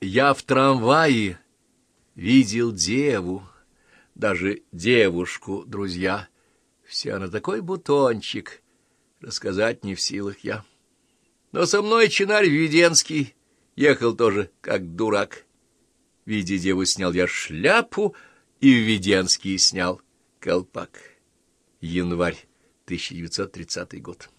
Я в трамвае видел деву, даже девушку, друзья. Вся она такой бутончик, рассказать не в силах я. Но со мной чинарь Веденский ехал тоже как дурак. Видя деву, снял я шляпу, и Веденский снял колпак. Январь 1930 год.